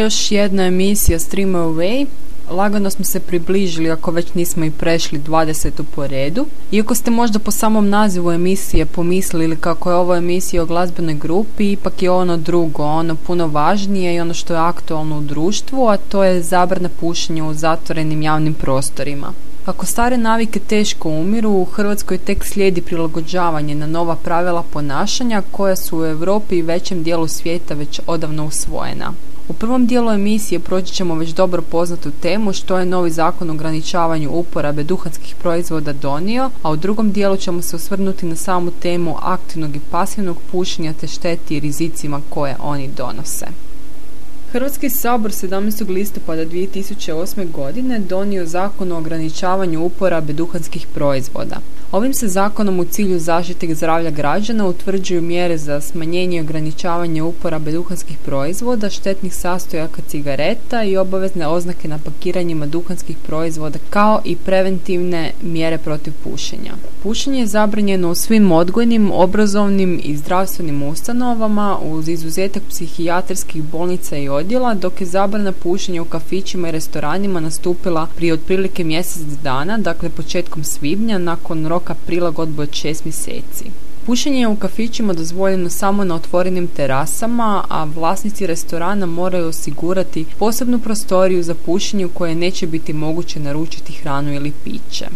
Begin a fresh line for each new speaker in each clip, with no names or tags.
Još jedna emisija Stream Away. Lagano smo se približili, ako već nismo i prešli 20. po redu. Iako ste možda po samom nazivu emisije pomislili kako je ovo emisija o glazbenoj grupi, ipak je ono drugo, ono puno važnije i ono što je aktualno u društvu, a to je zabrana pušenja u zatvorenim javnim prostorima. Kako stare navike teško umiru, u Hrvatskoj tek slijedi prilagođavanje na nova pravila ponašanja koja su u Europi i većem dijelu svijeta već odavno usvojena. U prvom dijelu emisije proći ćemo već dobro poznatu temu što je novi zakon o ograničavanju uporabe duhanskih proizvoda donio, a u drugom dijelu ćemo se osvrnuti na samu temu aktivnog i pasivnog pušenja te šteti i rizicima koje oni donose. Hrvatski sabor 17. listopada 2008. godine donio zakon o ograničavanju uporabe duhanskih proizvoda. Ovim se zakonom u cilju zaštite zdravlja građana utvrđuju mjere za smanjenje i ograničavanje uporabe duhanskih proizvoda, štetnih sastojaka cigareta i obavezne oznake na pakiranjima duhanskih proizvoda kao i preventivne mjere protiv pušenja. Pušenje je zabranjeno u svim odgojnim, obrazovnim i zdravstvenim ustanovama uz izuzetak psihijatrijskih bolnica i odjela, dok je zabrana pušenja u kafićima i restoranima nastupila prije otprilike mjesec dana, dakle početkom svibnja, nakon roka prilagodbe od šest mjeseci. Pušenje je u kafićima dozvoljeno samo na otvorenim terasama, a vlasnici restorana moraju osigurati posebnu prostoriju za pušenje u kojoj neće biti moguće naručiti hranu ili piće.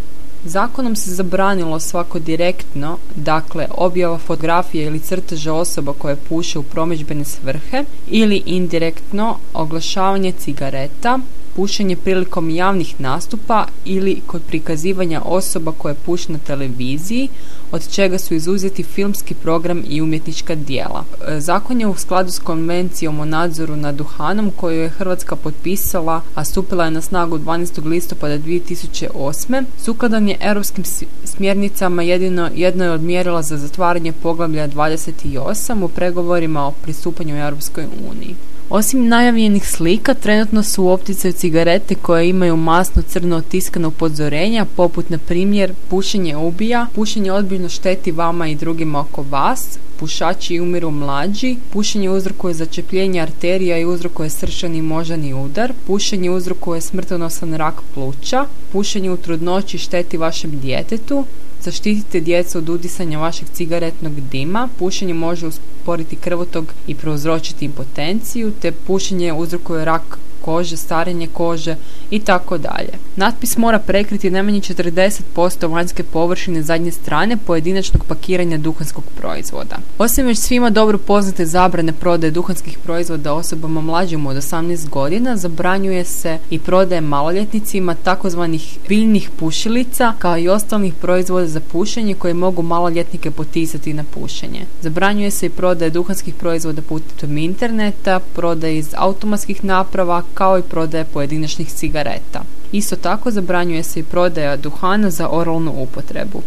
Zakonom se zabranilo svako direktno, dakle objava fotografije ili crteža osoba koje puše u promidžbene svrhe ili indirektno oglašavanje cigareta, pušenje prilikom javnih nastupa ili kod prikazivanja osoba koje puše na televiziji, od čega su izuzeti filmski program i umjetnička dijela. E, zakon je u skladu s konvencijom o nadzoru nad duhanom koju je Hrvatska potpisala, a stupila je na snagu 12. listopada 2008. Sukladan je europskim smjernicama jedino jedno je od mjerila za zatvaranje poglavlja 28 u pregovorima o pristupanju Europskoj uniji. Osim najavljenih slika, trenutno su u opticaju cigarete koje imaju masno crno otiskano upozorenja, poput na primjer pušenje ubija, pušenje odbiljno šteti vama i drugima oko vas, pušači umiru mlađi, pušenje uzrokuje začepljenje arterija i uzrokuje srčani i možani udar, pušenje uzrokuje smrtonosan rak pluća, pušenje u trudnoći šteti vašem djetetu, Zaštitite djecu od udisanja vašeg cigaretnog dima. Pušenje može usporiti krvotog i prouzročiti impotenciju, te pušenje uzrokuje rak kože, starenje kože i tako dalje. Natpis mora prekriti najmanje 40% vanjske površine zadnje strane pojedinačnog pakiranja duhanskog proizvoda. Osim već svima dobro poznate zabrane prodaje duhanskih proizvoda osobama mlađim od 18 godina, zabranjuje se i prodaje maloljetnicima takozvanih biljnih pušilica kao i ostalih proizvoda za pušenje koji mogu maloljetnike potisati na pušenje. Zabranjuje se i prodaje duhanskih proizvoda putem interneta, prodaje iz automatskih naprava kao i prodaje pojedinačnih cigareta. Isto tako zabranjuje se i prodaja duhana za oralnu upotrebu.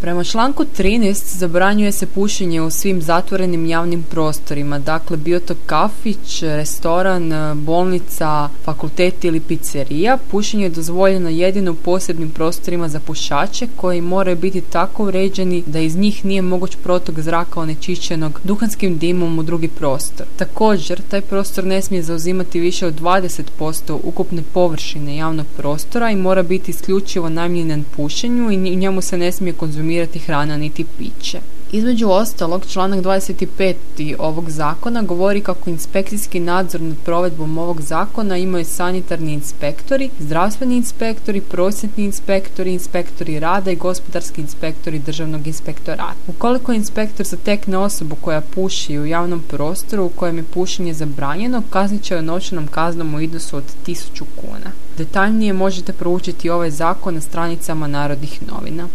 Prema članku 13 zabranjuje se pušenje u svim zatvorenim javnim prostorima, dakle bio to kafić, restoran, bolnica, fakultet ili pizzerija. Pušenje je dozvoljeno jedino u posebnim prostorima za pušače koji moraju biti tako uređeni da iz njih nije moguć protok zraka onečišćenog duhanskim dimom u drugi prostor. Također, taj prostor ne smije zauzimati više od 20% ukupne površine javnog prostora i mora biti isključivo namijenjen pušenju i njemu se ne smije konzumirati hrana niti piće. Između ostalog, članak 25. ovog zakona govori kako inspekcijski nadzor nad provedbom ovog zakona imaju sanitarni inspektori, zdravstveni inspektori, prosvjetni inspektori, inspektori rada i gospodarski inspektori državnog inspektorata. Ukoliko inspektor zatekne osobu koja puši u javnom prostoru u kojem je pušenje zabranjeno, kaznit će novčanom kaznom u iznosu od 1000 kuna. Detaljnije možete proučiti ovaj zakon na stranicama Narodnih novina.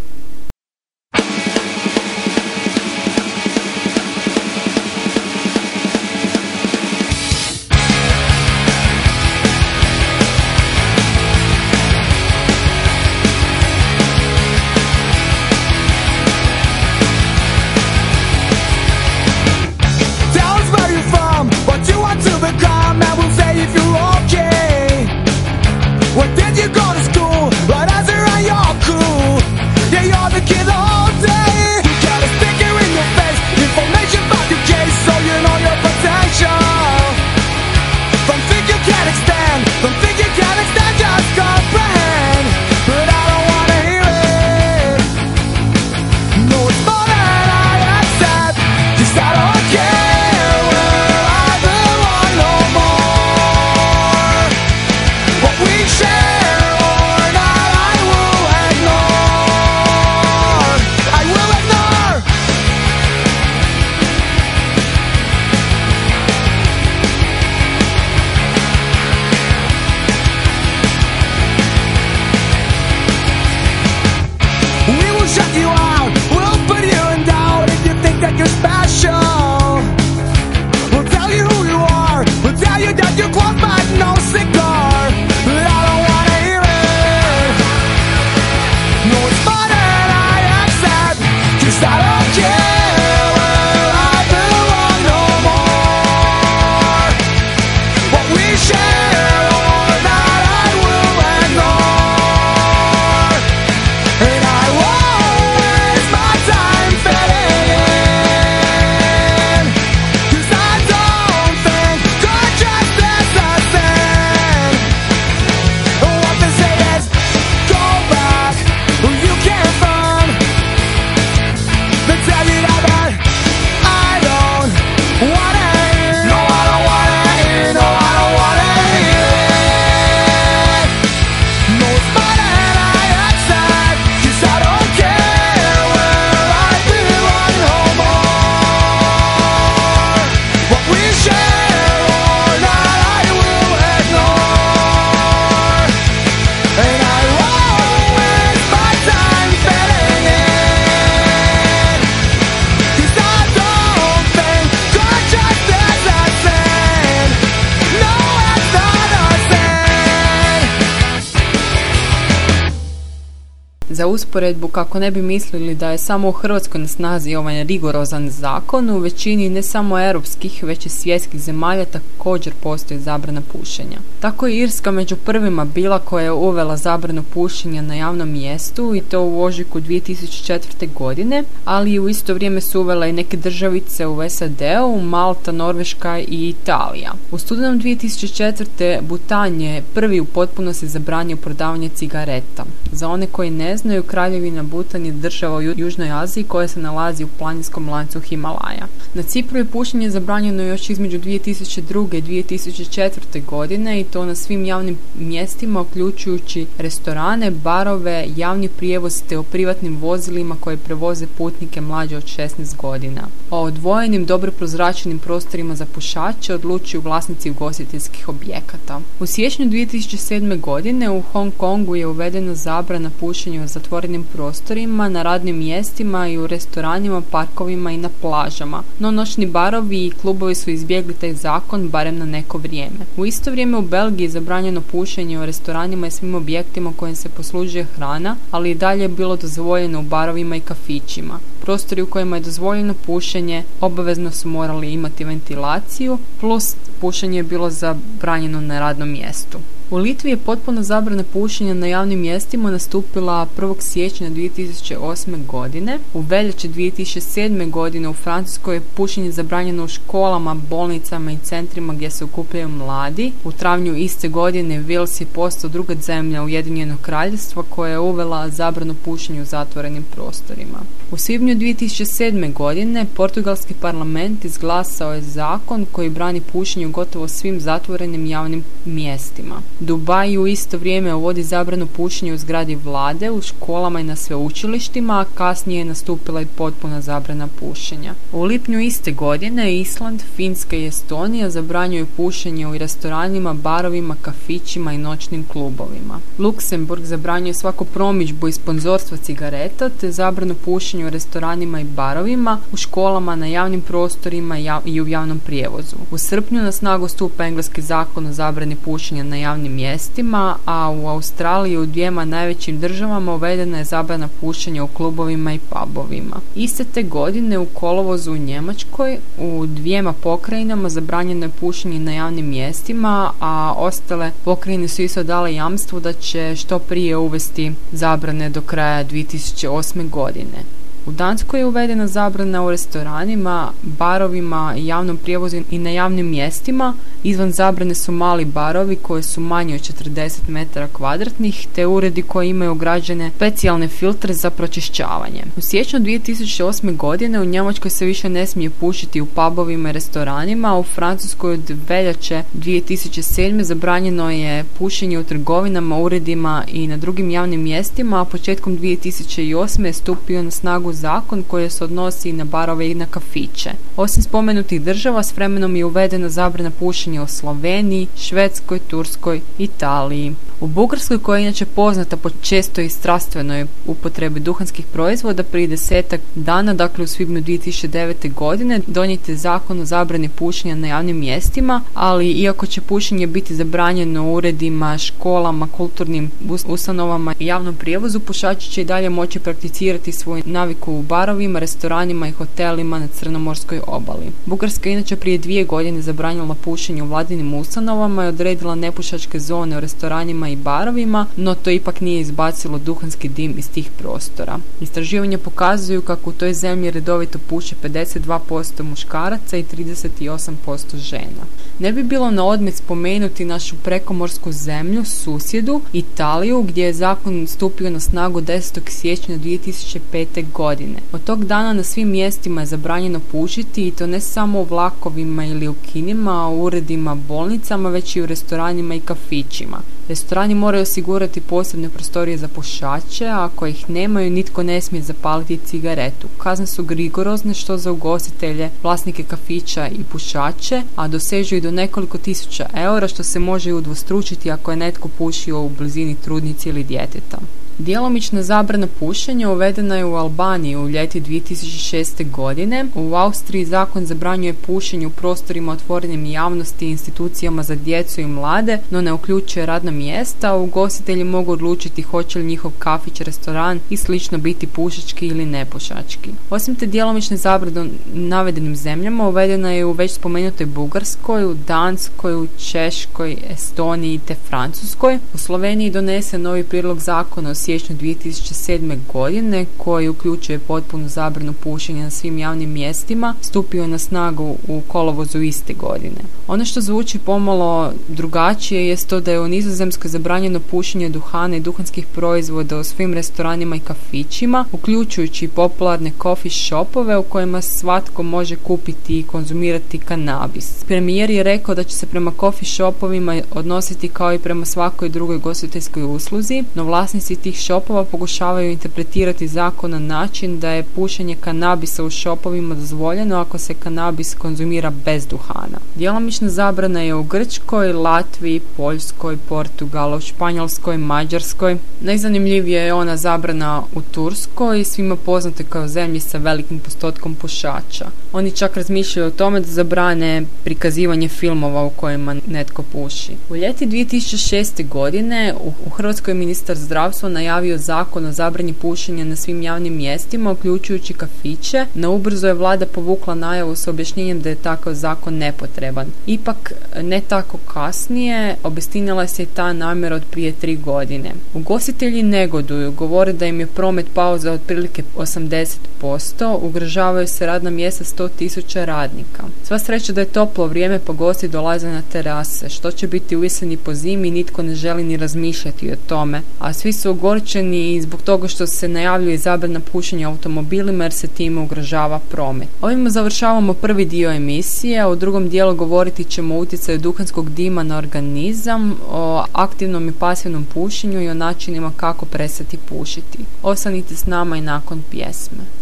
Usporedbu kako ne bi mislili da je samo u Hrvatskoj na snazi ovaj rigorozan zakon, u većini ne samo europskih, već i svjetskih zemalja također postoji zabrana pušenja. Tako je Irska među prvima bila koja je uvela zabranu pušenja na javnom mjestu i to u ožujku 2004. godine, ali u isto vrijeme su uvela i neke državice u SAD-u, Malta, Norveška i Italija. U studenom 2004. Butan je prvi u potpunosti zabranio prodavanje cigareta. Za one koji ne znaju, kraljevina Butan je država u Južnoj Aziji koja se nalazi u planinskom lancu Himalaja. Na Cipru je pušenje zabranjeno još između 2002. i 2004. godine i to na svim javnim mjestima uključujući restorane, barove, javni prijevoz te o privatnim vozilima koje prevoze putnike mlađe od 16 godina. O odvojenim dobro prozračenim prostorima za pušače odlučuju vlasnici ugostiteljskih objekata. U siječnju 2007. godine u Hong Kongu je uvedena zabrana pušenja u zatvorenim prostorima, na radnim mjestima i u restoranima, parkovima i na plažama. No noćni barovi i klubovi su izbjegli taj zakon barem na neko vrijeme. U isto vrijeme u Belgiji je zabranjeno pušenje u restoranima i svim objektima kojim se poslužuje hrana, ali i dalje je bilo dozvoljeno u barovima i kafićima. Prostori u kojima je dozvoljeno pušenje obavezno su morali imati ventilaciju, plus pušenje je bilo zabranjeno na radnom mjestu. U Litvi je potpuno zabrana pušenja na javnim mjestima nastupila 1. siječnja 2008. godine. U veljači 2007. godine u Francuskoj je pušenje zabranjeno u školama, bolnicama i centrima gdje se okupljaju mladi. U travnju iste godine Wales je postao druga zemlja Ujedinjenog kraljevstva koja je uvela zabranu pušenja u zatvorenim prostorima. U svibnju 2007. godine portugalski parlament izglasao je zakon koji brani pušenje u gotovo svim zatvorenim javnim mjestima. Dubaj u isto vrijeme uvodi zabranu pušenja u zgradi vlade, u školama i na sveučilištima, a kasnije je nastupila i potpuna zabrana pušenja. U lipnju iste godine Island, Finska i Estonija zabranjuju pušenje u restoranima, barovima, kafićima i noćnim klubovima. Luksemburg zabranjuje svaku promičbu i sponzorstvo cigareta te zabranu pušenja u restoranima i barovima, u školama, na javnim prostorima i u javnom prijevozu. U srpnju na snagu stupa engleski zakon o zabrani pušenja na javnim mjestima, a u Australiji u dvijema najvećim državama uvedena je zabrana pušenja u klubovima i pubovima. Iste te godine u kolovozu u Njemačkoj u dvijema pokrajinama zabranjeno je pušenje na javnim mjestima, a ostale pokrajine su isto dale jamstvo da će što prije uvesti zabrane do kraja 2008. godine. U Danskoj je uvedena zabrana u restoranima, barovima, javnom prijevozu i na javnim mjestima. Izvan zabrane su mali barovi koji su manji od 40 metara kvadratnih te uredi koji imaju ugrađene specijalne filtre za pročišćavanje. U siječnju 2008. godine u Njemačkoj se više ne smije pušiti u pubovima i restoranima, a u Francuskoj od veljače 2007. zabranjeno je pušenje u trgovinama, uredima i na drugim javnim mjestima, a početkom 2008. je stupio na snagu zakon koji se odnosi na barove i na kafiće. Osim spomenutih država s vremenom je uvedena zabrana pušenja u Sloveniji, Švedskoj, Turskoj, Italiji. U Bugarskoj, koja je inače poznata po čestoj i strastvenoj upotrebi duhanskih proizvoda, prije desetak dana, dakle u svibnju 2009. godine, donijet je zakon o zabrani pušenja na javnim mjestima, ali iako će pušenje biti zabranjeno u uredima, školama, kulturnim ustanovama i javnom prijevozu, pušači će i dalje moći prakticirati svoju naviku u barovima, restoranima i hotelima na Crnomorskoj obali. Bugarska je inače prije dvije godine zabranila pušenje u vladinim ustanovama i odredila nepušačke zone u restoranima i barovima, no to ipak nije izbacilo duhanski dim iz tih prostora. Istraživanja pokazuju kako u toj zemlji redovito puše 52% muškaraca i 38% žena. Ne bi bilo na odmet spomenuti našu prekomorsku zemlju, susjedu, Italiju, gdje je zakon stupio na snagu 10. siječnja 2005. godine. Od tog dana na svim mjestima je zabranjeno pušiti i to ne samo u vlakovima ili u kinima, u uredima, bolnicama, već i u restoranima i kafićima. Restorani moraju osigurati posebne prostorije za pušače, a ako ih nemaju, nitko ne smije zapaliti cigaretu. Kazne su rigorozne što za ugostitelje, vlasnike kafića i pušače, a dosežu i do nekoliko tisuća eura što se može udvostručiti ako je netko pušio u blizini trudnici ili djeteta. Djelomična zabrana pušenja uvedena je u Albaniji u ljeti 2006. godine. U Austriji zakon zabranjuje pušenje u prostorima otvorenim javnosti i institucijama za djecu i mlade, no ne uključuje radna mjesta. Ugostitelji mogu odlučiti hoće li njihov kafić, restoran i slično biti pušački ili nepušački. Osim te djelomične zabrane navedenim zemljama uvedena je u već spomenutoj Bugarskoj, u Danskoj, u Češkoj, Estoniji te Francuskoj. U Sloveniji donese novi prijedlog zakona o siječnju 2007. godine koji uključuje potpunu zabranu pušenja na svim javnim mjestima stupio na snagu u kolovozu iste godine. Ono što zvuči pomalo drugačije je to da je u Nizozemskoj zabranjeno pušenje duhana i duhanskih proizvoda u svim restoranima i kafićima, uključujući popularne coffee shopove u kojima svatko može kupiti i konzumirati kanabis. Premijer je rekao da će se prema coffee shopovima odnositi kao i prema svakoj drugoj gostiteljskoj usluzi, no vlasnici tih shopova pokušavaju interpretirati zakon na način da je pušenje kanabisa u shopovima dozvoljeno ako se kanabis konzumira bez duhana. Djelomična zabrana je u Grčkoj, Latviji, Poljskoj, Portugalu, Španjolskoj, Mađarskoj. Najzanimljivije je ona zabrana u Turskoj, svima poznate kao zemlji sa velikim postotkom pušača. Oni čak razmišljaju o tome da zabrane prikazivanje filmova u kojima netko puši. U ljeti 2006. godine u Hrvatskoj ministar zdravstva najavio zakon o zabrani pušenja na svim javnim mjestima, uključujući kafiće, na ubrzo je vlada povukla najavu s objašnjenjem da je takav zakon nepotreban. Ipak, ne tako kasnije, obistinila se ta namjera od prije tri godine. Ugostitelji negoduju, govore da im je promet pao za otprilike 80%, ugrožavaju se radna mjesta 100 tisuća radnika. Sva sreća da je toplo vrijeme pa gosti dolaze na terase. Što će biti u po zimi, nitko ne želi ni razmišljati o tome. A svi su ogorčeni i zbog toga što se najavljuje zabrana pušenja automobilima jer se time ugrožava promet. Ovim završavamo prvi dio emisije, a u drugom dijelu govoriti ćemo o utjecaju duhanskog dima na organizam, o aktivnom i pasivnom pušenju i o načinima kako prestati pušiti. Ostanite s nama i nakon pjesme.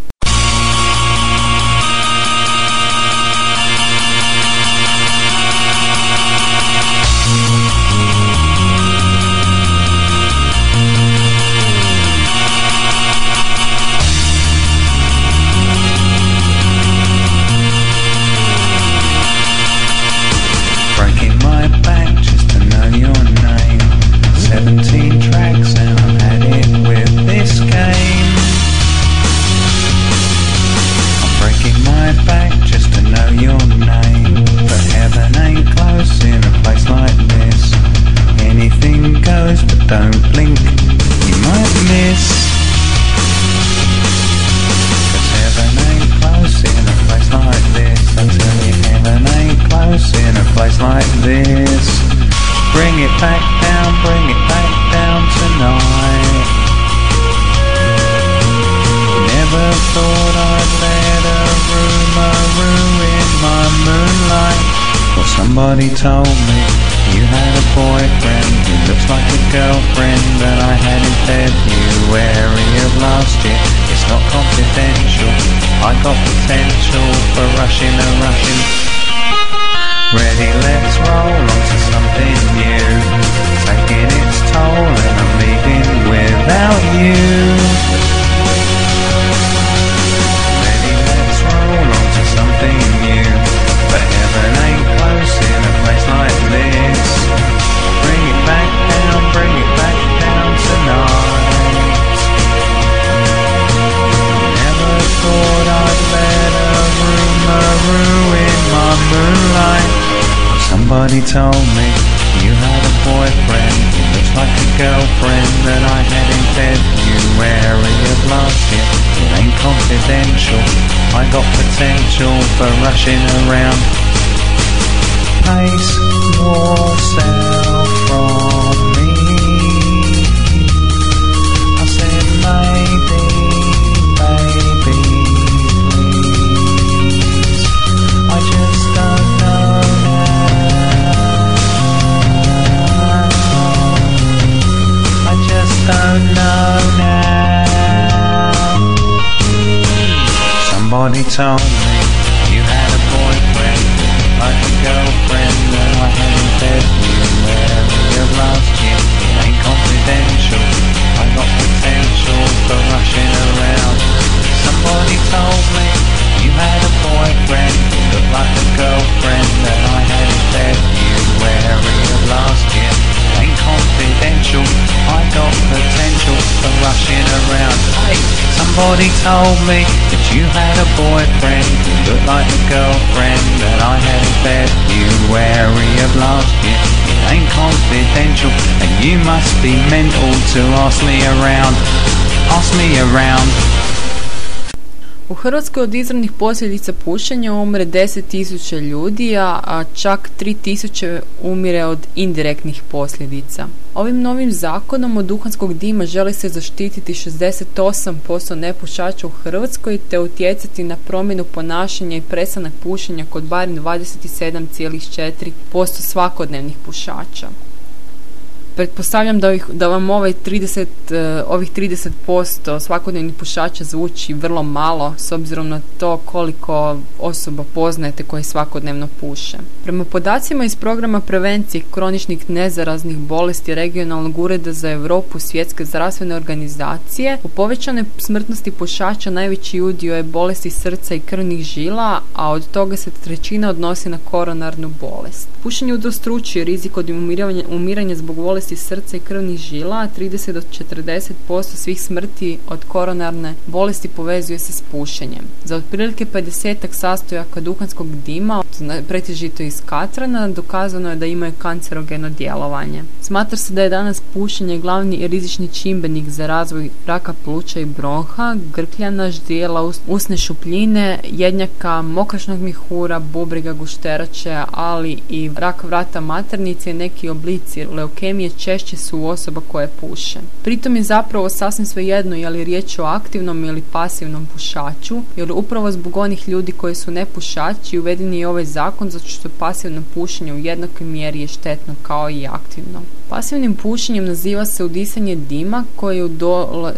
Told me you had a boyfriend who looks like a girlfriend that I had in February of last year. It ain't confidential. I got potential for rushing around. Pace yourself Somebody told me you had a boyfriend, like a girlfriend that I had in February of last year. Ain't confidential. I got potential for rushing around. Somebody told me you had a boyfriend looked like a girlfriend that I had in February of last year. Ain't confidential. I got potential for rushing around. Hey, somebody told me that you had a boyfriend who looked like a girlfriend that I had in February of last year. It ain't confidential, and you must be mental to ask me around. Ask me around.
U Hrvatskoj od izravnih posljedica pušenja umre 10.000 ljudi, a čak 3.000 umire od indirektnih posljedica. Ovim novim zakonom od duhanskog dima želi se zaštititi 68% nepušača u Hrvatskoj te utjecati na promjenu ponašanja i prestanak pušenja kod barem 27,4% svakodnevnih pušača. Pretpostavljam da, ovih, da vam ovaj 30, eh, ovih 30% svakodnevnih pušača zvuči vrlo malo s obzirom na to koliko osoba poznajete koje svakodnevno puše. Prema podacima iz programa prevencije kroničnih nezaraznih bolesti regionalnog ureda za Europu svjetske zdravstvene organizacije u povećanoj smrtnosti pušača najveći udio je bolesti srca i krvnih žila, a od toga se trećina odnosi na koronarnu bolest. Pušenje udvostručuje rizik od umiranja, umiranja zbog bolesti bolesti srca i krvnih žila, a 30 do 40% svih smrti od koronarne bolesti povezuje se s pušenjem. Za otprilike 50 sastojaka duhanskog dima, pretežito iz katrana, dokazano je da imaju kancerogeno djelovanje. Smatra se da je danas pušenje glavni rizični čimbenik za razvoj raka pluća i bronha, grkljana, ždijela, usne šupljine, jednjaka, mokrašnog mihura, bubriga, gušterače, ali i rak vrata maternice i neki oblici leukemije češće su osoba koje puše. Pritom je zapravo sasvim svejedno je li riječ o aktivnom ili pasivnom pušaču, jer upravo zbog onih ljudi koji su nepušači uveden je ovaj zakon zato što pasivno pušenje u jednakoj mjeri je štetno kao i aktivno. Pasivnim pušenjem naziva se udisanje dima koji,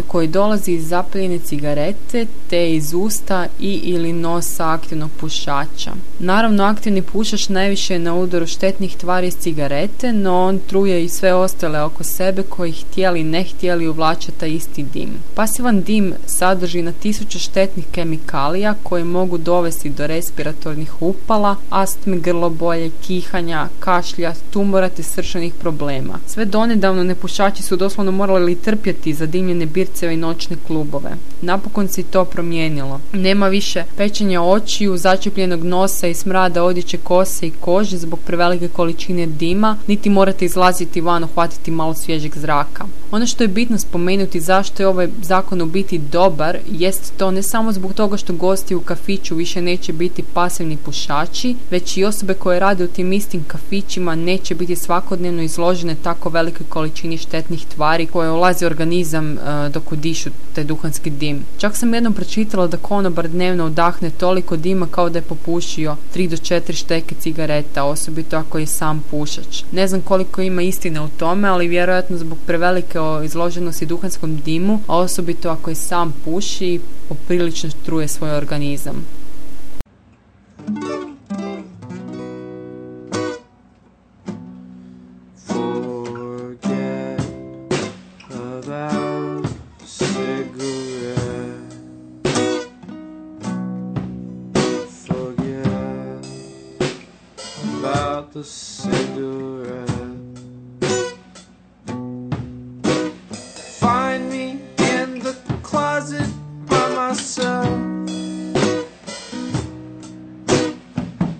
koji dolazi iz zapaljene cigarete te iz usta i ili nosa aktivnog pušača. Naravno, aktivni pušač najviše je na udaru štetnih tvari iz cigarete, no on truje i sve ostale oko sebe koji htjeli ne htjeli uvlače taj isti dim. Pasivan dim sadrži na tisuće štetnih kemikalija koji mogu dovesti do respiratornih upala, astme, grlobolje, kihanja, kašlja, tumora te srčanih problema. Sve donedavno nepušači su doslovno morali trpjeti zadimljene birceve i noćne klubove. Napokon se to promijenilo. Nema više pečenja očiju, začepljenog nosa i smrada odjeće kose i kože zbog prevelike količine dima, niti morate izlaziti van uhvatiti malo svježeg zraka. Ono što je bitno spomenuti zašto je ovaj zakon u biti dobar, jest to ne samo zbog toga što gosti u kafiću više neće biti pasivni pušači, već i osobe koje rade u tim istim kafićima neće biti svakodnevno izložene tako velikoj količini štetnih tvari koje ulazi organizam uh, dok udišu taj duhanski dim. Čak sam jednom pročitala da konobar dnevno udahne toliko dima kao da je popušio 3 do 4 šteke cigareta, osobito ako je sam pušač. Ne znam koliko ima istine u tome, ali vjerojatno zbog prevelike izloženosti duhanskom dimu, a osobito ako je sam puši, poprilično truje svoj organizam.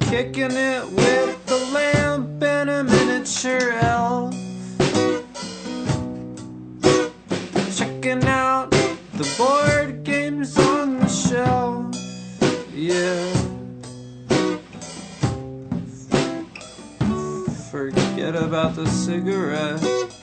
Kicking it with the lamp and a miniature elf. Checking out the board games on the shelf. Yeah. Forget about the cigarette.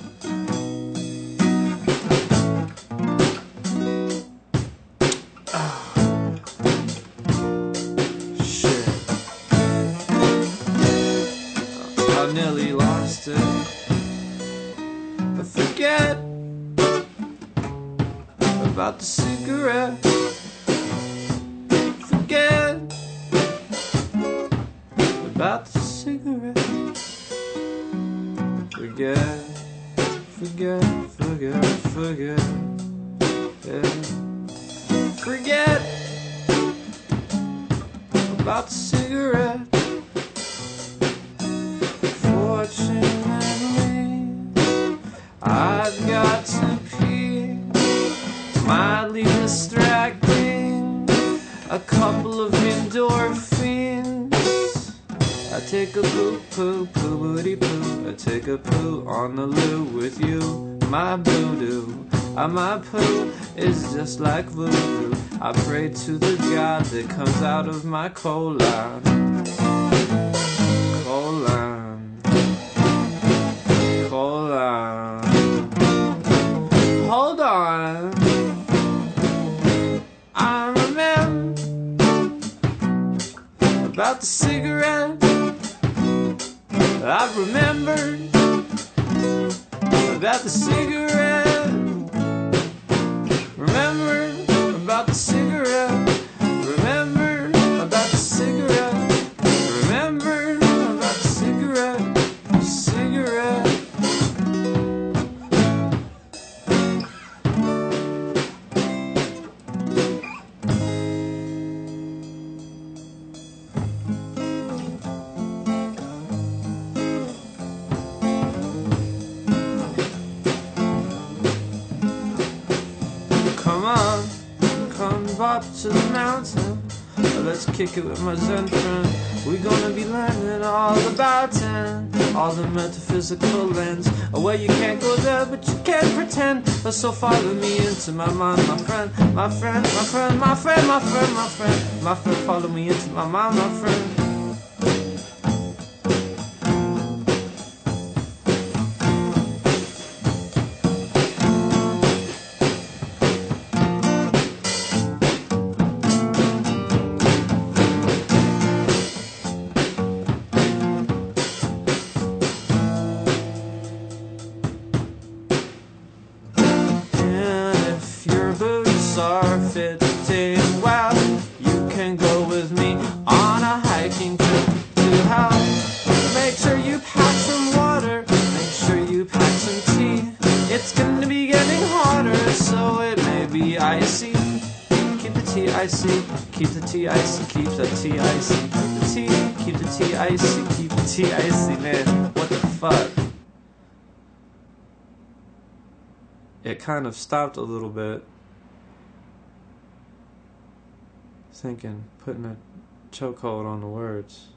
Just like voodoo. I pray to the God that comes out of my colon. My Zen friend. We gonna be learning all about ten, all the metaphysical lands. Where you can't go there, but you can't pretend. But So follow me into my mind, my friend, my friend, my friend, my friend, my friend, my friend, my friend. Follow me into my mind, my friend. Kind of stopped a little bit. Thinking, putting a chokehold on the words.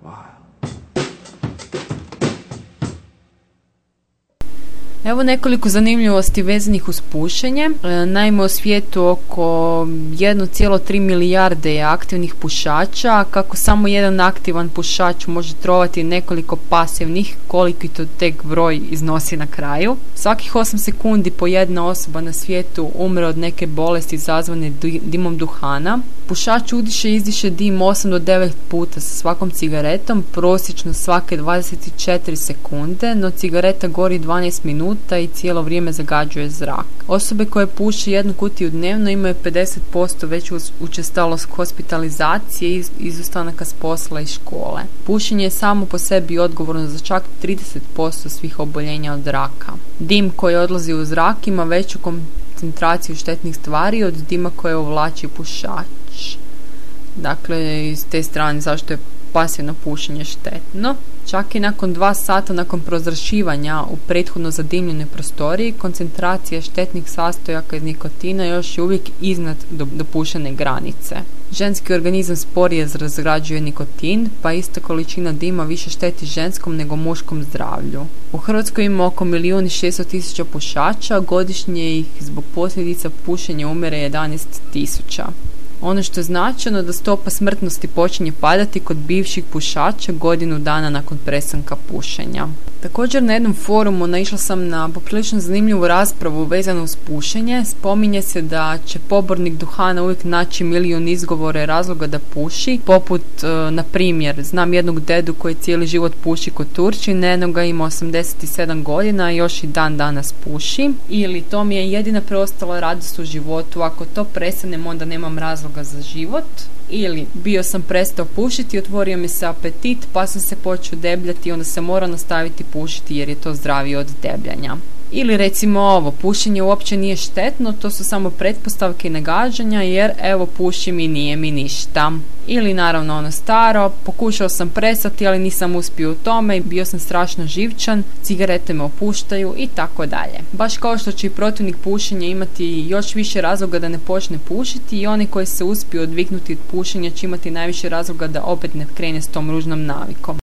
Wow.
Evo nekoliko zanimljivosti vezanih uz pušenje. E, Naime, u svijetu oko 1,3 milijarde je aktivnih pušača, a kako samo jedan aktivan pušač može trovati nekoliko pasivnih, koliki to tek broj iznosi na kraju. Svakih 8 sekundi po jedna osoba na svijetu umre od neke bolesti izazvane di- dimom duhana. Pušač udiše i izdiše dim 8 do 9 puta sa svakom cigaretom, prosječno svake 24 sekunde, no cigareta gori 12 minuta i cijelo vrijeme zagađuje zrak. Osobe koje puše jednu kutiju dnevno imaju 50% veću us- učestalost hospitalizacije i iz- izostanaka s posla i škole. Pušenje je samo po sebi odgovorno za čak 30% svih oboljenja od raka. Dim koji odlazi u zrak ima veću koncentraciju štetnih stvari od dima koje uvlači pušač. Dakle, iz te strane zašto je pasivno pušenje štetno. Čak i nakon dva sata nakon prozračivanja u prethodno zadimljenoj prostoriji, koncentracija štetnih sastojaka iz nikotina još je uvijek iznad do- dopuštene granice. Ženski organizam sporije razgrađuje nikotin, pa ista količina dima više šteti ženskom nego muškom zdravlju. U Hrvatskoj ima oko milijun i 600 tisuća pušača, godišnje ih zbog posljedica pušenja umire 11 tisuća. Ono što je značajno da stopa smrtnosti počinje padati kod bivših pušača godinu dana nakon prestanka pušenja. Također na jednom forumu naišla sam na poprilično zanimljivu raspravu vezanu uz pušenje. Spominje se da će pobornik duhana uvijek naći milijun i razloga da puši, poput, e, na primjer, znam jednog dedu koji cijeli život puši kod Turčine, jednoga ima 87 godina i još i dan danas puši. Ili to mi je jedina preostala radost u životu, ako to prestanem onda nemam razloga za život. Ili bio sam prestao pušiti, otvorio mi se apetit, pa sam se počeo debljati onda se mora nastaviti pušiti jer je to zdravije od debljanja. Ili recimo ovo, pušenje uopće nije štetno, to su samo pretpostavke nagađanja jer evo pušim i nije mi ništa. Ili naravno ono staro, pokušao sam prestati ali nisam uspio u tome bio sam strašno živčan, cigarete me opuštaju i tako dalje. Baš kao što će i protivnik pušenja imati još više razloga da ne počne pušiti i oni koji se uspiju odviknuti od pušenja će imati najviše razloga da opet ne krene s tom ružnom navikom.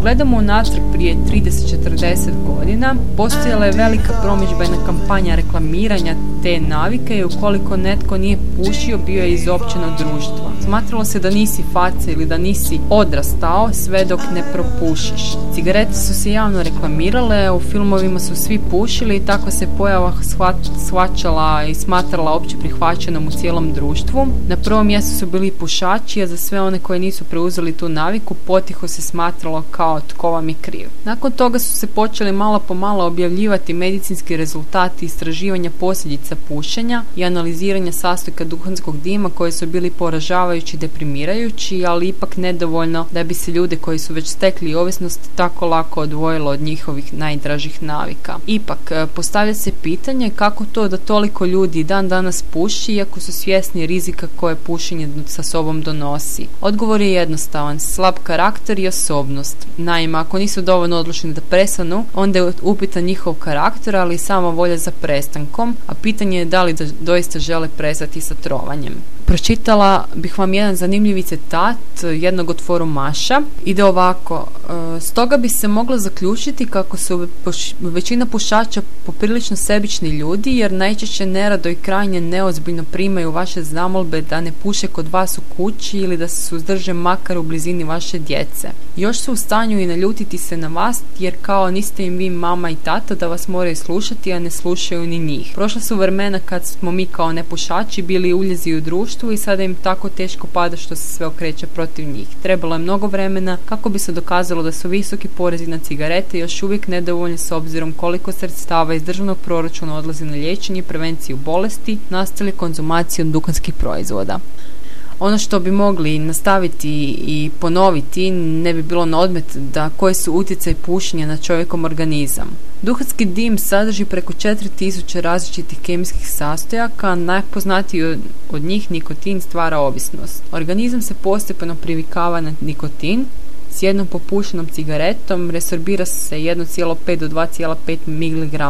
Pogledamo unatrag prije 30-40 godina, postojala je velika promidžbena kampanja reklamiranja te navike i ukoliko netko nije pušio, bio je izopćen od društva. Smatralo se da nisi faca ili da nisi odrastao sve dok ne propušiš. Cigarete su se javno reklamirale, u filmovima su svi pušili i tako se pojava shvaćala i smatrala opće prihvaćenom u cijelom društvu. Na prvom mjestu su bili pušači, a za sve one koji nisu preuzeli tu naviku, potiho se smatralo kao tko vam je kriv. Nakon toga su se počeli malo po malo objavljivati medicinski rezultati istraživanja posljedica pušenja i analiziranja sastojka duhanskog dima koji su bili poražavajući deprimirajući, ali ipak nedovoljno da bi se ljude koji su već stekli ovisnost tako lako odvojilo od njihovih najdražih navika. Ipak, e, postavlja se pitanje kako to da toliko ljudi dan danas puši iako su svjesni rizika koje pušenje sa sobom donosi. Odgovor je jednostavan, slab karakter i osobnost. Naime, ako nisu dovoljno odlučni da prestanu, onda je upitan njihov karakter, ali i sama volja za prestankom, a pitanje je da li doista žele prestati sa trovanjem. Pročitala bih vam jedan zanimljivi citat jednog od forumaša. Ide ovako. e, Stoga bi se moglo zaključiti kako su većina pušača poprilično sebični ljudi jer najčešće nerado i krajnje neozbiljno primaju vaše zamolbe da ne puše kod vas u kući ili da se suzdrže makar u blizini vaše djece. Još su u stanju i naljutiti se na vas jer kao niste im vi mama i tata da vas moraju slušati, a ne slušaju ni njih. Prošla su vremena kad smo mi kao nepušači bili uljezi u društvu i sada im tako teško pada što se sve okreće protiv njih. Trebalo je mnogo vremena kako bi se dokazalo da su visoki porezi na cigarete još uvijek nedovoljni s obzirom koliko sredstava iz državnog proračuna odlazi na liječenje i prevenciju bolesti nastali konzumacijom duhanskih proizvoda. Ono što bi mogli nastaviti i ponoviti ne bi bilo na odmet da koji su utjecaj pušenja na čovjekom organizam. Duhanski dim sadrži preko 4000 različitih kemijskih sastojaka, najpoznatiji od njih nikotin stvara ovisnost. Organizam se postepeno privikava na nikotin, S jednom popušenom cigaretom resorbira se 1,5 do 2,5 mg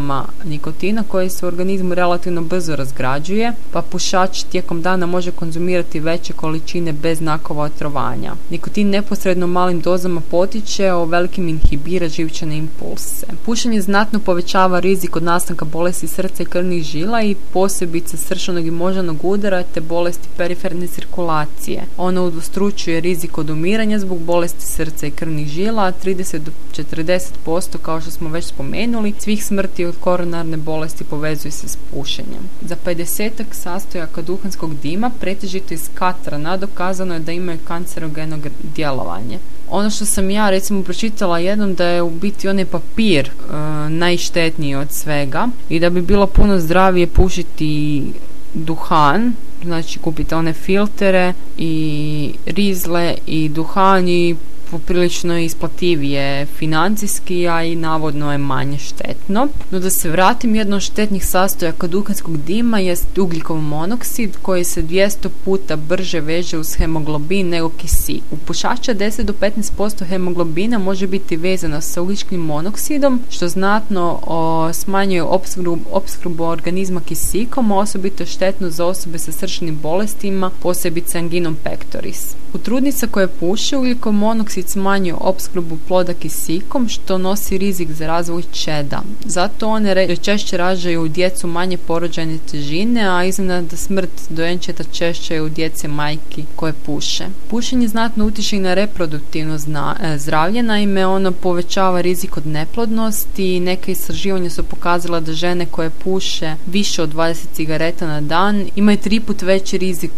nikotina koji se u organizmu relativno brzo razgrađuje, pa pušač tijekom dana može konzumirati veće količine bez znakova otrovanja. Nikotin neposredno malim dozama potiče, o velikim inhibira živčane impulse. Pušenje znatno povećava rizik od nastanka bolesti srca i krvnih žila i posebice srčanog i moždanog udara te bolesti periferne cirkulacije. Ono udvostručuje rizik od umiranja zbog bolesti srca i krvnih žila, a 30 do 40% kao što smo već spomenuli, svih smrti od koronarne bolesti povezuje se s pušenjem. Za 50 sastojaka duhanskog dima, pretežito iz katrana, dokazano je da imaju kancerogeno djelovanje. Ono što sam ja recimo pročitala jednom da je u biti onaj papir e, najštetniji od svega i da bi bilo puno zdravije pušiti duhan, znači kupite one filtere i rizle i duhan i poprilično je isplativije financijski, a i navodno je manje štetno. No da se vratim, jedno od štetnih sastojaka duhanskog dima jest ugljikov monoksid koji se 200 puta brže veže uz hemoglobin nego kisik. U pušača 10 do 15% hemoglobina može biti vezana sa ugljičnim monoksidom, što znatno o, smanjuje opskrbu, organizma kisikom, osobito štetno za osobe sa srčanim bolestima, posebice anginom pectoris. U trudnica koje puše ugljikov monoksid smanjuje opskrbu ploda kisikom što nosi rizik za razvoj čeda. Zato one češće rađaju u djecu manje porođajne težine, a iznenada smrt dojenčeta češće je u djece majki koje puše. Pušenje znatno utječe i na reproduktivno e, zdravlje, naime ono povećava rizik od neplodnosti i neka istraživanja su pokazala da žene koje puše više od 20 cigareta na dan imaju tri put veći rizik,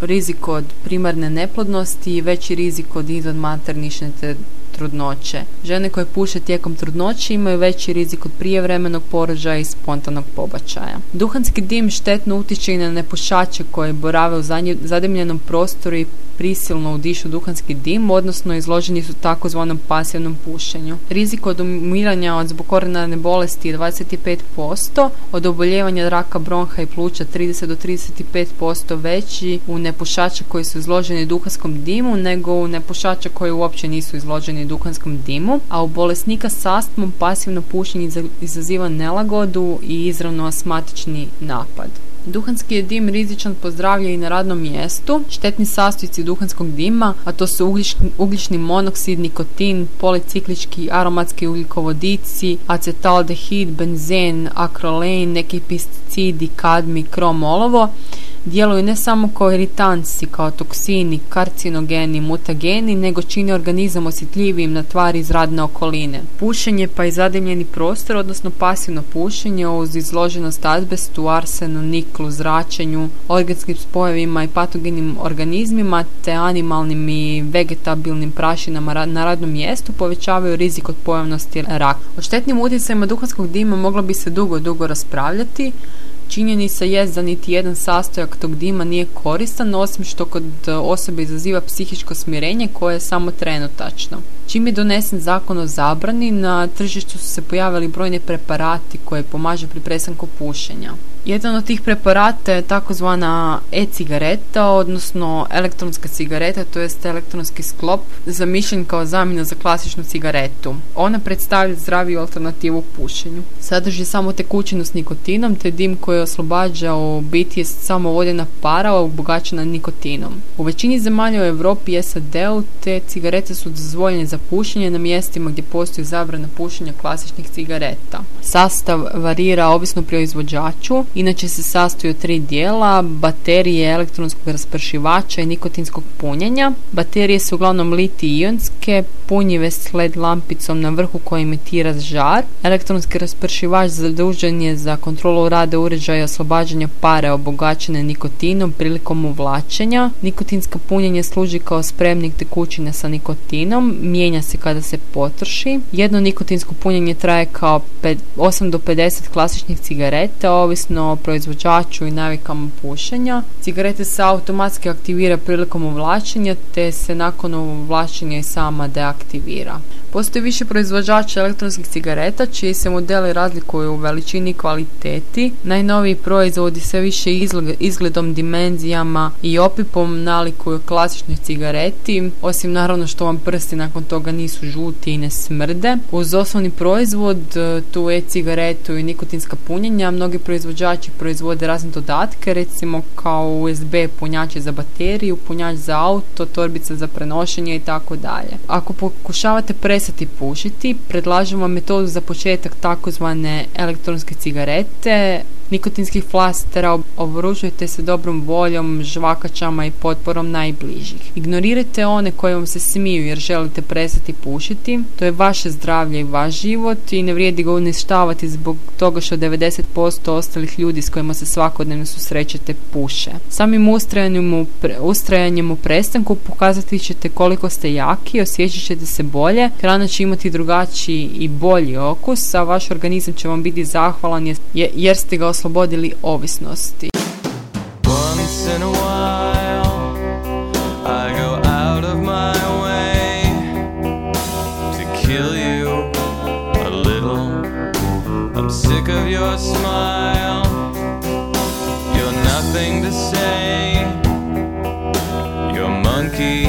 rizik od primarne neplodnosti i veći rizik od izvanmaternične te trudnoće. Žene koje puše tijekom trudnoće imaju veći rizik od prijevremenog porođaja i spontanog pobačaja. Duhanski dim štetno utječe i na nepušače koji borave u zadimljenom prostoru i prisilno udišu duhanski dim, odnosno izloženi su takozvanom pasivnom pušenju. Rizik od umiranja od zbog koronarne bolesti je 25%, od oboljevanja raka bronha i pluća 30 do 35% veći u nepušača koji su izloženi duhanskom dimu nego u nepušača koji uopće nisu izloženi duhanskom dimu, a u bolesnika s astmom pasivno pušenje iza- izaziva nelagodu i izravno asmatični napad. Duhanski je dim rizičan po zdravlje i na radnom mjestu. Štetni sastojci duhanskog dima, a to su ugljični, ugljični monoksid, nikotin, policiklički aromatski ugljikovodici, acetaldehid, benzen, akrolein, neki pesticidi, kadmi, krom, olovo, djeluju ne samo kao iritansi, kao toksini, karcinogeni, mutageni, nego čine organizam osjetljivijim na tvari iz radne okoline. Pušenje pa i zadimljeni prostor, odnosno pasivno pušenje uz izloženost azbestu, arsenu, niklu, zračenju, organskim spojevima i patogenim organizmima te animalnim i vegetabilnim prašinama ra- na radnom mjestu povećavaju rizik od pojavnosti raka. O štetnim utjecajima duhanskog dima moglo bi se dugo, dugo raspravljati, Činjenica je da niti jedan sastojak tog dima nije koristan, osim što kod osobe izaziva psihičko smirenje koje je samo trenutačno. Čim je donesen zakon o zabrani, na tržištu su se pojavili brojni preparati koji pomažu pri prestanku pušenja. Jedan od tih preparata je takozvana e-cigareta, odnosno elektronska cigareta, to jest elektronski sklop, zamišljen kao zamjena za klasičnu cigaretu. Ona predstavlja zdraviju alternativu pušenju. Sadrži samo tekućinu s nikotinom, te dim koji oslobađa u biti je samo vodena para obogaćena nikotinom. U većini zemalja u Europi i SAD-u te cigarete su dozvoljene za pušenje na mjestima gdje postoji zabrana pušenja klasičnih cigareta. Sastav varira ovisno proizvođaču, inače se sastoji od tri dijela, baterije elektronskog raspršivača i nikotinskog punjenja. Baterije su uglavnom liti-ionske, punjive s LED lampicom na vrhu koja imitira žar. Elektronski raspršivač zadužen je za kontrolu rada uređaja i oslobađanja pare obogaćene nikotinom prilikom uvlačenja. Nikotinska punjenje služi kao spremnik tekućine sa nikotinom, mijenja se kada se potroši. Jedno nikotinsko punjenje traje kao pe- 8 do 50 klasičnih cigareta, ovisno o proizvođaču i navikama pušenja. Cigarete se automatski aktivira prilikom uvlačenja te se nakon uvlačenja i sama deaktivira. Postoji više proizvođača elektronskih cigareta čiji se modeli razlikuju u veličini i kvaliteti. Najnoviji proizvodi sve više izgled- izgledom, dimenzijama i opipom nalikuju klasičnoj cigareti, osim naravno što vam prsti nakon toga nisu žuti i ne smrde. Uz osnovni proizvod, e, tu e-cigaretu i nikotinska punjenja, mnogi proizvođači proizvode razne dodatke, recimo kao USB punjače za bateriju, punjač za auto, torbica za prenošenje i tako dalje. Ako pokušavate prestati pušiti, predlažem vam metodu za početak takozvane elektronske cigarete, nikotinskih flastera, obružujte se dobrom voljom, žvakačama i potporom najbližih. Ignorirajte one koje vam se smiju jer želite prestati pušiti. To je vaše zdravlje i vaš život i ne vrijedi ga uništavati zbog toga što 90% ostalih ljudi s kojima se svakodnevno susrećete puše. Samim ustrajanjem u, pre- ustrajanjem u prestanku pokazati ćete koliko ste jaki, osjećat ćete se bolje, hrana će imati drugačiji i bolji okus, a vaš organizam će vam biti zahvalan jer ste ga oslobodili ovisnosti.
Once in a while, I go out of my way to kill you a little. I'm sick of your smile. You're nothing to say. You're monkey,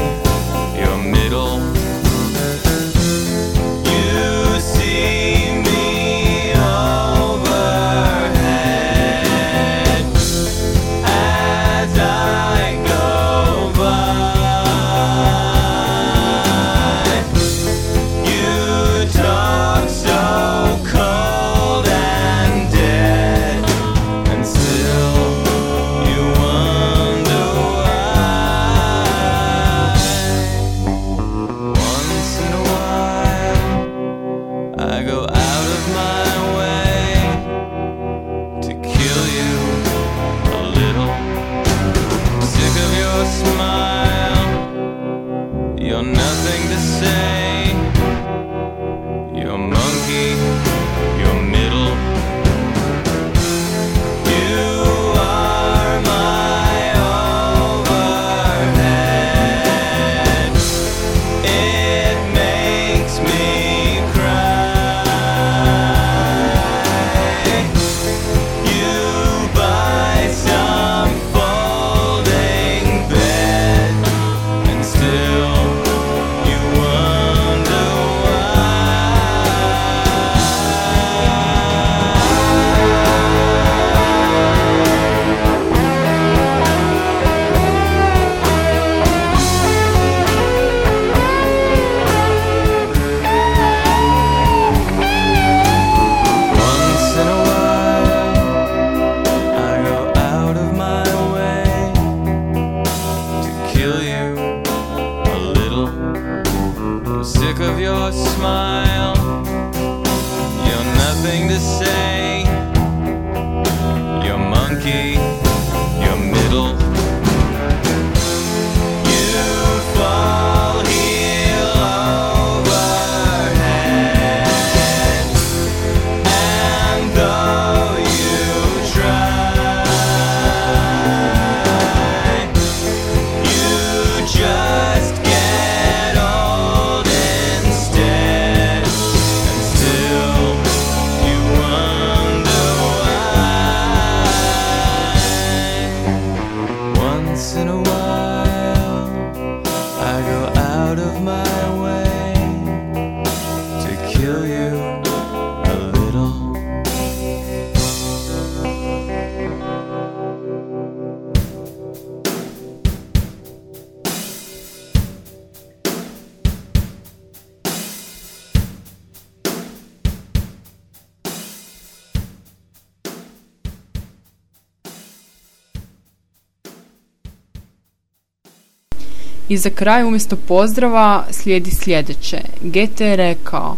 I
za kraj umjesto pozdrava slijedi sljedeće. GT je rekao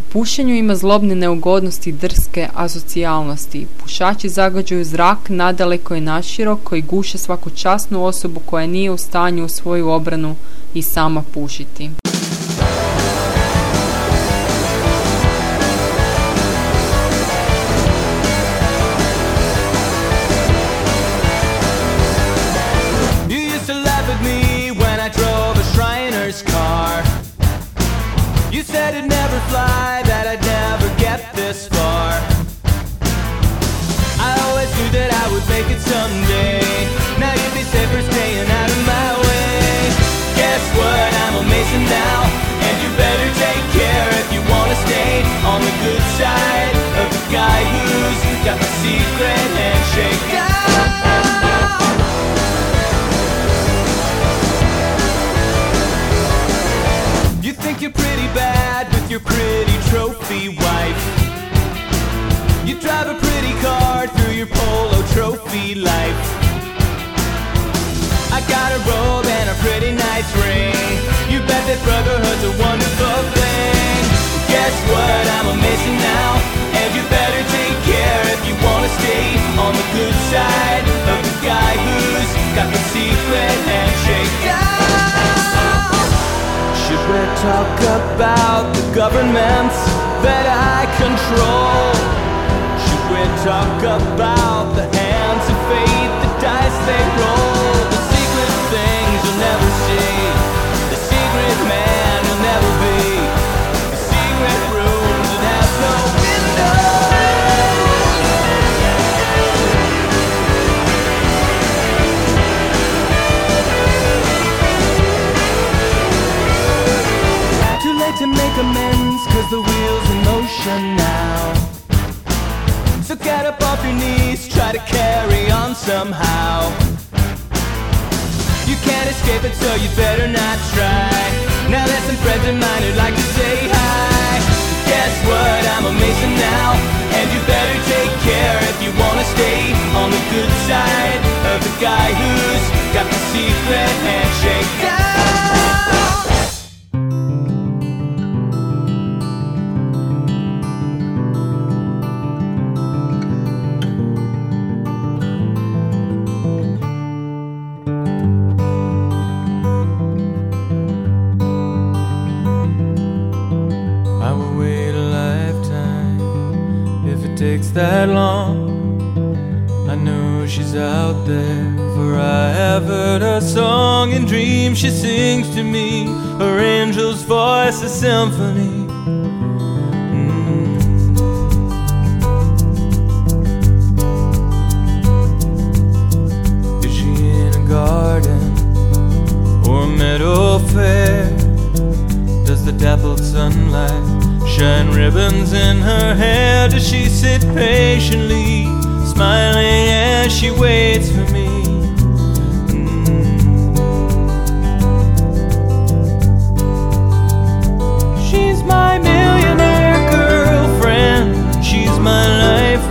U pušenju ima zlobne neugodnosti drske asocijalnosti. Pušači zagađuju zrak nadaleko i naširoko i guše svaku časnu osobu koja nije u stanju u svoju obranu i sama pušiti.
You said it'd never fly, trophy wife. You drive a pretty car through your polo trophy life. I got a robe and a pretty nice ring. You bet that brotherhood's a wonderful thing. Guess what? I'm a Mason now, and you better take care if you wanna stay on the good side of the guy who's got the secret handshake. Should we talk about governments that I control? Should we talk about the hands of fate, the dice they roll? Make amends, cause the wheel's in motion now. So get up off your knees, try to carry on somehow. You can't escape it, so you better not try. Now there's some friends of mine who'd like to say hi. Guess what? I'm a Mason now, and you better take care if you wanna stay on the good side of the guy who's got the secret handshake. That long. I know she's out there, for I have heard her song in dreams. She sings to me, her angel's voice a symphony. Mm. Is she in a garden or a meadow fair? Does the dappled sunlight shine ribbons in her hair? Does she sit patiently, smiling as she waits for me? Mm. She's my millionaire girlfriend. She's my life.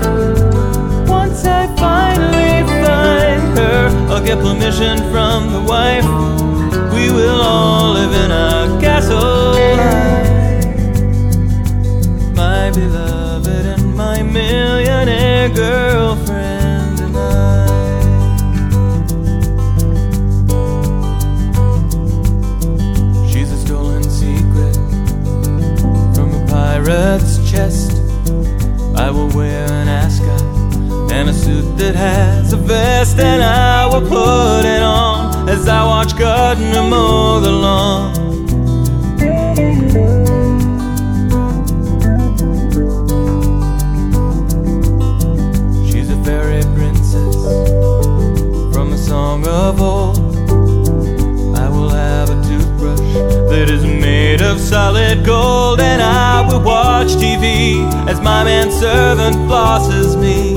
Once I finally find her, I'll get permission from the wife. We will that has a vest, and I will put it on as I watch Gardner mow the lawn. She's a fairy princess from a song of old. I will have a toothbrush that is made of solid gold, and I will watch TV as my manservant flosses me.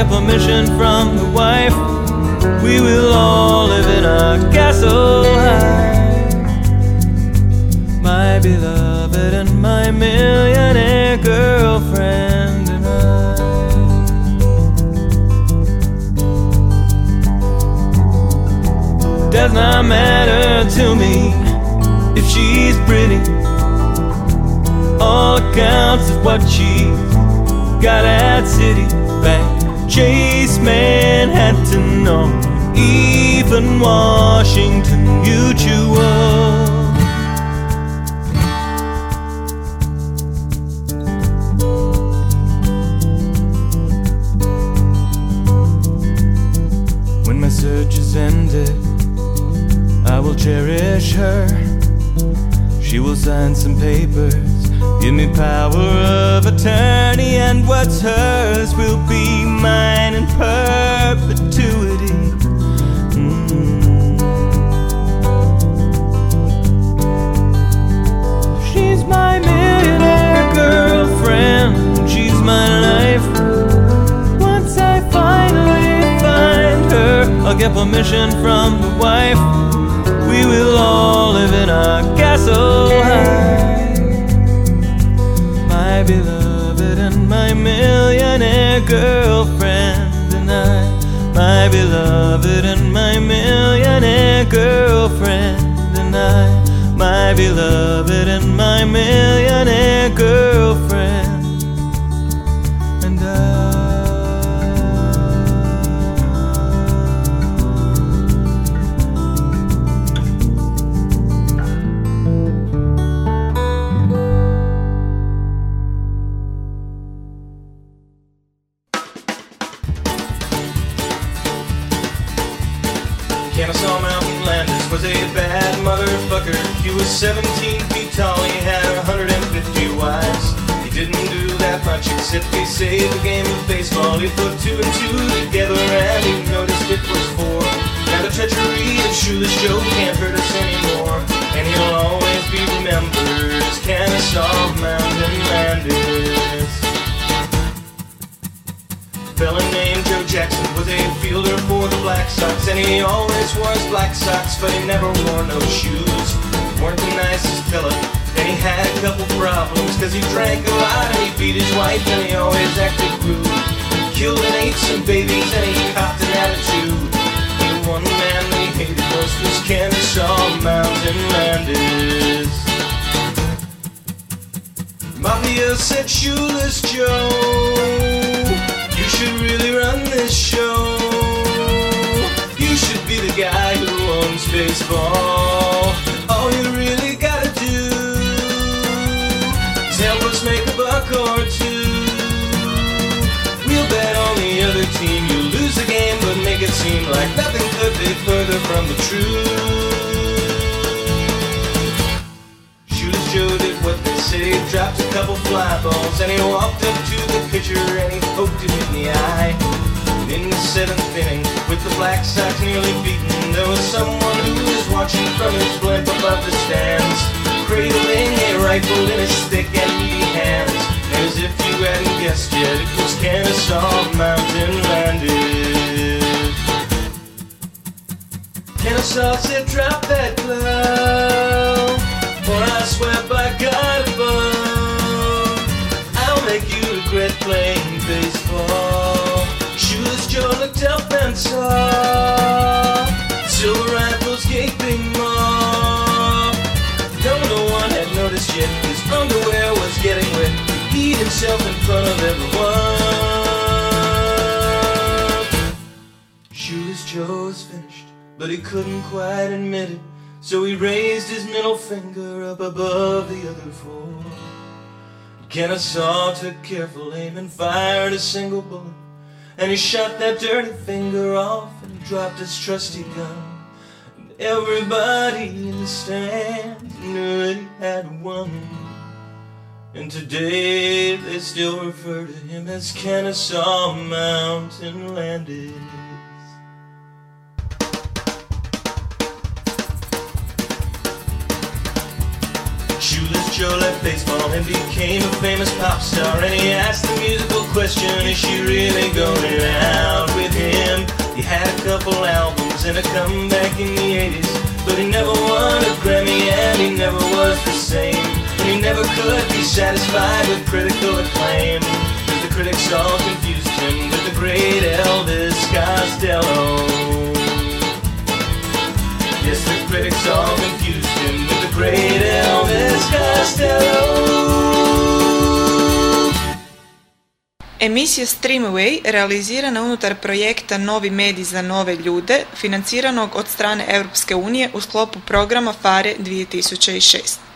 Get permission from the wife. We will all live in a castle high. My beloved and my millionaire girlfriend and I. Does not matter to me if she's pretty. All accounts of what she's got at Citibank, chase Manhattan or even Washington Mutual. When my search is ended, I will cherish her. She will sign some papers give me power of attorney, and what's hers will be mine in perpetuity. Mm. She's my millionaire girlfriend, she's my life. Once I finally find her, I'll get permission from the wife. We will all live in our castle high. My millionaire girlfriend and I. My beloved and my millionaire girlfriend and I. My beloved and my millionaire girlfriend much except he saved the game of baseball. He put two and two together and he noticed it was four. Now the treachery of Shoeless Joe can't hurt us anymore. And he'll always be remembered as Kennesaw Mountain Landis fella named Joe Jackson was a fielder for the Black Sox, and he always wore his black socks, but he never wore no shoes. weren't the nicest fella, he had a couple problems, cause he drank a lot and he beat his wife, and he always acted rude. Killed and ate some babies, and he copped an attitude. The one man that he hated most was Kennesaw Mountain Landis. Mafia said Shoeless Joe You should really run this show You should be the guy who owns baseball All you really buck or two. We'll bet on the other team. You lose the game but make it seem like nothing could be further from the truth. Shoeless Joe did what they say, dropped a couple fly balls, and he walked up to the pitcher and he poked him in the eye. In the seventh inning, with the Black Sox nearly beaten, there was someone who was watching from his blimp above the stands, cradling a rifle in his thick meaty hands. As if you hadn't guessed yet, it was Kennesaw Mountain Landis. Kennesaw said, drop that glove. For I swear by God above, I'll make you regret playing baseball. Shoeless Joe looked up and saw silver rifles gaping maw. No, no one had noticed yet his underwear was getting wet. Himself in front of everyone. Shoeless Joe was finished, but he couldn't quite admit it. So he raised his middle finger up above the other four. Kennesaw took careful aim and fired a single bullet. And he shot that dirty finger off and dropped his trusty gun. And everybody in the stands knew he had won. And today they still refer to him as Kennesaw Mountain Landis. Shoeless Joe left baseball and became a famous pop star. And he asked the musical question, is she really going out with him? He had a couple albums and a comeback in the 80s. But he never won a Grammy and he never was the same. And he never could be satisfied with critical acclaim. Cause the critics all confused him with the great Elvis Costello. Yes, the critics all confused him with the great Elvis Costello.
Emisija Streamway realizirana unutar projekta Novi medij za nove ljude, financiranog od strane Europske unije u sklopu programa FARE 2006.